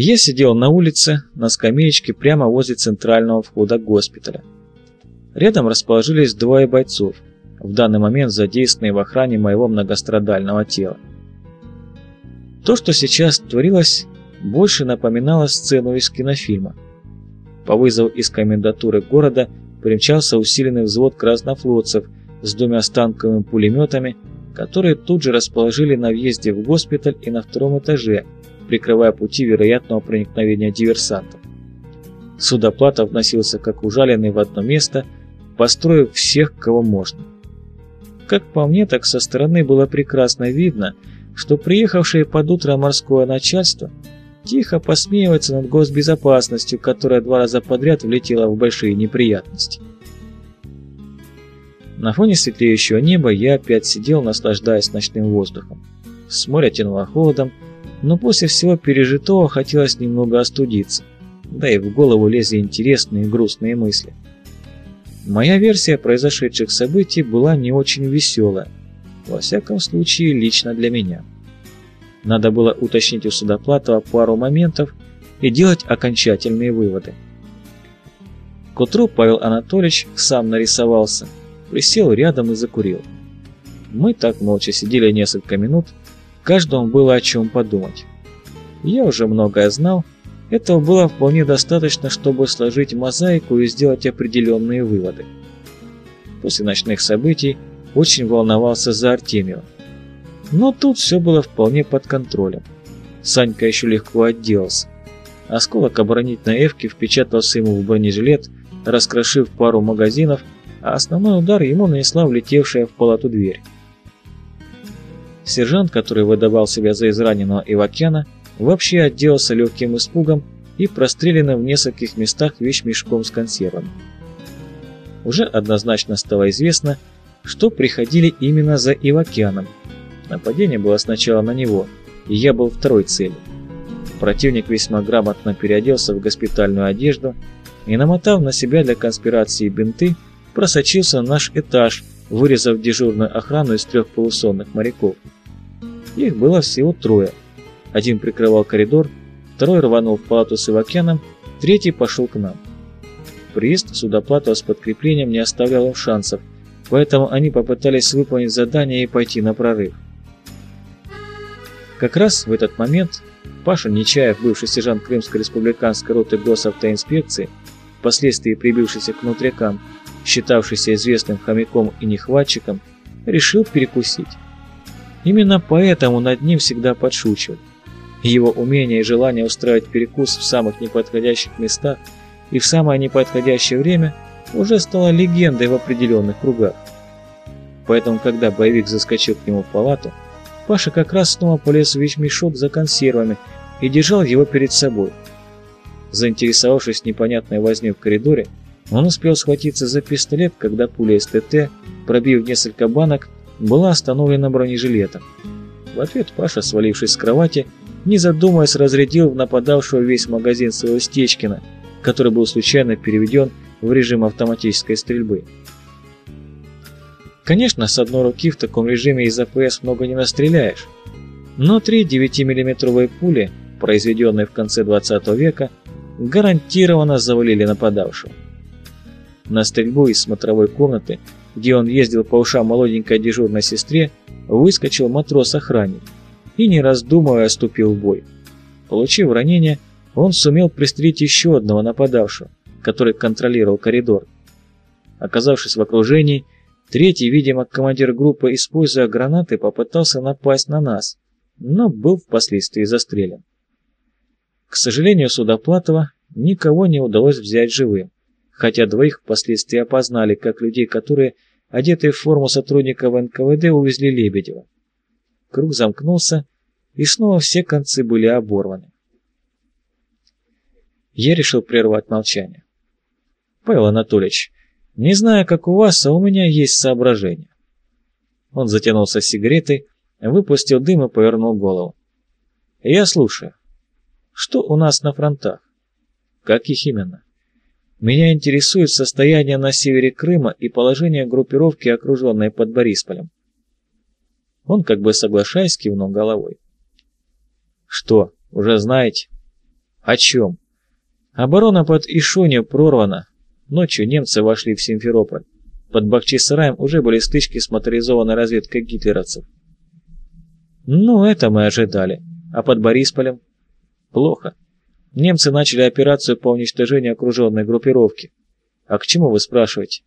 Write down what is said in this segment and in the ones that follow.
Я сидел на улице, на скамеечке прямо возле центрального входа госпиталя. Рядом расположились двое бойцов, в данный момент задействованные в охране моего многострадального тела. То, что сейчас творилось, больше напоминало сцену из кинофильма. По вызову из комендатуры города примчался усиленный взвод краснофлотцев с двумя станковыми пулеметами, которые тут же расположили на въезде в госпиталь и на втором этаже, прикрывая пути вероятного проникновения диверсантов. Судоплатов вносился как ужаленный в одно место, построив всех, кого можно. Как по мне, так со стороны было прекрасно видно, что приехавшее под утро морское начальство тихо посмеивается над госбезопасностью, которая два раза подряд влетела в большие неприятности. На фоне светлеющего неба я опять сидел, наслаждаясь ночным воздухом. С моря тянуло холодом, но после всего пережитого хотелось немного остудиться, да и в голову лезли интересные и грустные мысли. Моя версия произошедших событий была не очень веселая, во всяком случае лично для меня. Надо было уточнить у Судоплатова пару моментов и делать окончательные выводы. К утру Павел Анатольевич сам нарисовался, присел рядом и закурил. Мы так молча сидели несколько минут, каждому было о чем подумать. Я уже многое знал, этого было вполне достаточно, чтобы сложить мозаику и сделать определенные выводы. После ночных событий очень волновался за Артемьева. Но тут все было вполне под контролем. Санька еще легко отделался. Осколок оборонительной эвки впечатался ему в бронежилет, раскрошив пару магазинов, а основной удар ему нанесла влетевшая в палату дверь. Сержант, который выдавал себя за израненного Ивакяна, вообще отделался легким испугом и простреленным в нескольких местах вещмешком с консервами. Уже однозначно стало известно, что приходили именно за Ивакяном, Нападение было сначала на него, и я был второй целью. Противник весьма грамотно переоделся в госпитальную одежду и, намотав на себя для конспирации бинты, просочился на наш этаж, вырезав дежурную охрану из трех полусонных моряков. Их было всего трое. Один прикрывал коридор, второй рванул в палату с Ивакяном, третий пошел к нам. Приезд судоплатова с подкреплением не оставлял им шансов, поэтому они попытались выполнить задание и пойти на прорыв. Как раз в этот момент Паша Нечаев, бывший сержант Крымской республиканской роты госавтоинспекции, впоследствии прибившийся к внутрякам, считавшийся известным хомяком и нехватчиком, решил перекусить. Именно поэтому над ним всегда подшучивали. Его умение и желание устраивать перекус в самых неподходящих местах и в самое неподходящее время уже стало легендой в определенных кругах. Поэтому, когда боевик заскочил к нему в палату, Паша как раз снова полез в вещмешок за консервами и держал его перед собой. Заинтересовавшись непонятной вознёй в коридоре, он успел схватиться за пистолет, когда пуля из ТТ, пробив несколько банок, была остановлена бронежилетом. В ответ Паша, свалившись с кровати, не задумываясь, разрядил в нападавшего весь магазин своего Стечкина, который был случайно переведен в режим автоматической стрельбы. Конечно, с одной руки в таком режиме из АПС много не настреляешь, но три 9-миллиметровые пули, произведенные в конце 20 века, гарантированно завалили нападавшего. На стрельбу из смотровой комнаты, где он ездил по ушам молоденькой дежурной сестре, выскочил матрос-охранник и, не раздумывая, ступил в бой. Получив ранение, он сумел пристрелить еще одного нападавшего, который контролировал коридор. Оказавшись в окружении, Третий, видимо, командир группы, используя гранаты, попытался напасть на нас, но был впоследствии застрелен. К сожалению, Судоплатова никого не удалось взять живым, хотя двоих впоследствии опознали как людей, которые, одетые в форму сотрудников НКВД, увезли Лебедева. Круг замкнулся, и снова все концы были оборваны. Я решил прервать молчание. «Павел Анатольевич, не знаю, как у вас, а у меня есть соображение. Он затянулся сигаретой, выпустил дым и повернул голову. Я слушаю. Что у нас на фронтах? Каких именно? Меня интересует состояние на севере Крыма и положение группировки, окруженной под Борисполем. Он, как бы соглашаясь, кивнул головой. Что, уже знаете? О чем? Оборона под Ишонью прорвана. Ночью немцы вошли в Симферополь. Под Бахчисараем уже были стычки с моторизованной разведкой гитлеровцев. Ну, это мы ожидали. А под Борисполем? Плохо. Немцы начали операцию по уничтожению окруженной группировки. А к чему вы спрашиваете?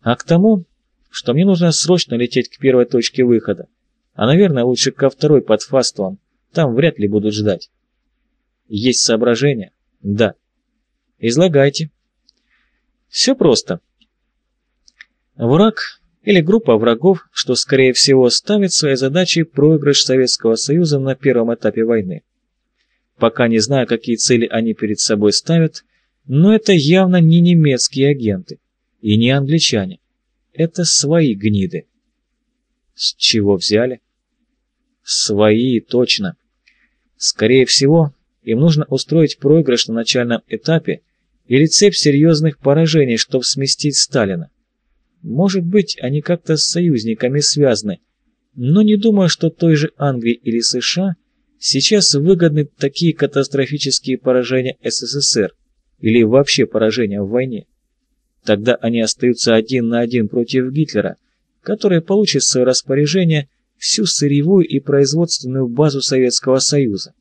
А к тому, что мне нужно срочно лететь к первой точке выхода. А, наверное, лучше ко второй под Фастовом. Там вряд ли будут ждать. Есть соображения? Да. Излагайте. Все просто. Враг или группа врагов, что, скорее всего, ставит своей задачей проигрыш Советского Союза на первом этапе войны. Пока не знаю, какие цели они перед собой ставят, но это явно не немецкие агенты и не англичане. Это свои гниды. С чего взяли? Свои, точно. Скорее всего, им нужно устроить проигрыш на начальном этапе или цепь серьезных поражений, чтобы сместить Сталина. Может быть, они как-то с союзниками связаны, но не думаю, что той же Англии или США сейчас выгодны такие катастрофические поражения СССР или вообще поражения в войне. Тогда они остаются один на один против Гитлера, который получит в свое распоряжение всю сырьевую и производственную базу Советского Союза.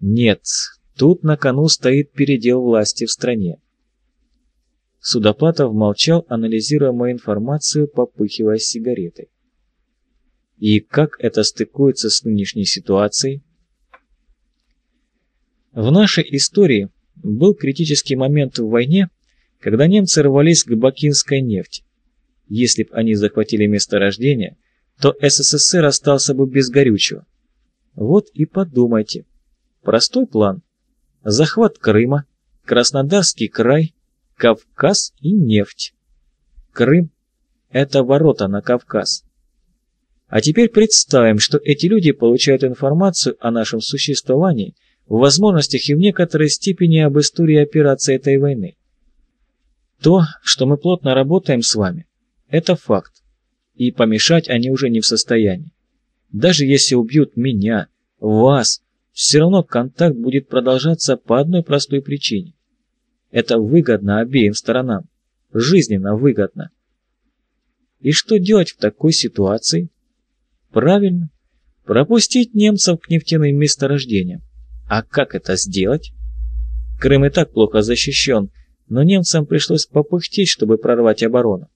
Нет, тут на кону стоит передел власти в стране. Судоплатов молчал, анализируя мою информацию, попыхивая сигаретой. И как это стыкуется с нынешней ситуацией? В нашей истории был критический момент в войне, когда немцы рвались к бакинской нефти. Если бы они захватили месторождение, то СССР остался бы без горючего. Вот и подумайте. Простой план. Захват Крыма, Краснодарский край, Кавказ и нефть. Крым – это ворота на Кавказ. А теперь представим, что эти люди получают информацию о нашем существовании, в возможностях и в некоторой степени об истории операции этой войны. То, что мы плотно работаем с вами, это факт, и помешать они уже не в состоянии. Даже если убьют меня, вас, все равно контакт будет продолжаться по одной простой причине. Это выгодно обеим сторонам. Жизненно выгодно. И что делать в такой ситуации? Правильно. Пропустить немцев к нефтяным месторождениям. А как это сделать? Крым и так плохо защищен, но немцам пришлось попыхтеть, чтобы прорвать оборону.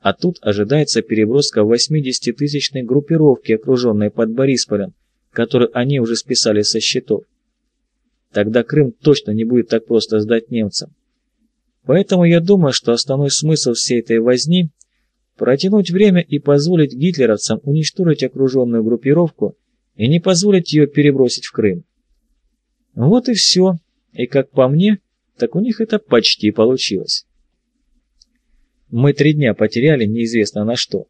А тут ожидается переброска 80-тысячной группировки, окруженной под Борисполем, которую они уже списали со счетов. Тогда Крым точно не будет так просто сдать немцам. Поэтому я думаю, что основной смысл всей этой возни – протянуть время и позволить гитлеровцам уничтожить окруженную группировку и не позволить ее перебросить в Крым. Вот и все. И как по мне, так у них это почти получилось. Мы три дня потеряли неизвестно на что.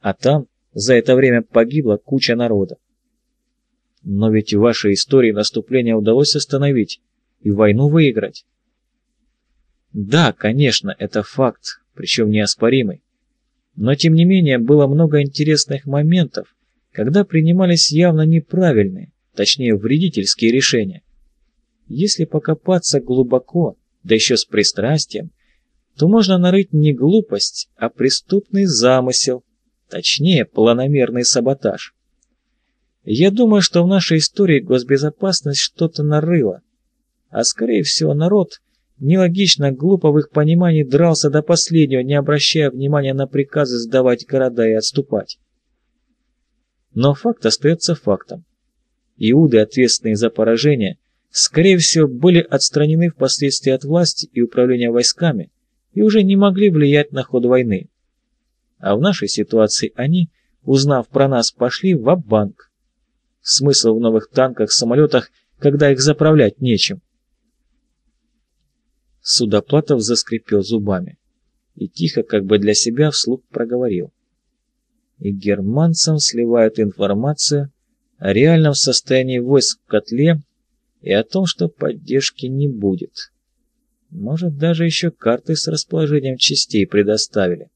А там за это время погибла куча народа. Но ведь в вашей истории наступление удалось остановить и войну выиграть. Да, конечно, это факт, причем неоспоримый. Но тем не менее было много интересных моментов, когда принимались явно неправильные, точнее вредительские решения. Если покопаться глубоко, да еще с пристрастием, то можно нарыть не глупость, а преступный замысел, точнее планомерный саботаж. Я думаю, что в нашей истории госбезопасность что-то нарыла. А скорее всего народ нелогично, глупо в их понимании дрался до последнего, не обращая внимания на приказы сдавать города и отступать. Но факт остается фактом. Иуды, ответственные за поражение, скорее всего, были отстранены впоследствии от власти и управления войсками и уже не могли влиять на ход войны. А в нашей ситуации они, узнав про нас, пошли в банк Смысл в новых танках, самолетах, когда их заправлять нечем. Судоплатов заскрипел зубами и тихо, как бы для себя, вслух проговорил. И германцам сливают информацию о реальном состоянии войск в котле и о том, что поддержки не будет. Может, даже еще карты с расположением частей предоставили.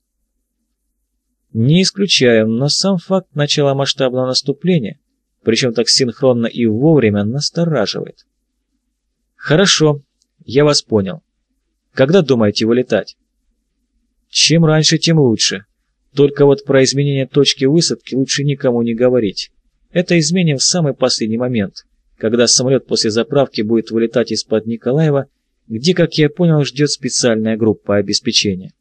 Не исключаем, но сам факт начала масштабного наступления причем так синхронно и вовремя настораживает. Хорошо, я вас понял. Когда думаете вылетать? Чем раньше, тем лучше. Только вот про изменение точки высадки лучше никому не говорить. Это изменим в самый последний момент, когда самолет после заправки будет вылетать из-под Николаева, где, как я понял, ждет специальная группа обеспечения.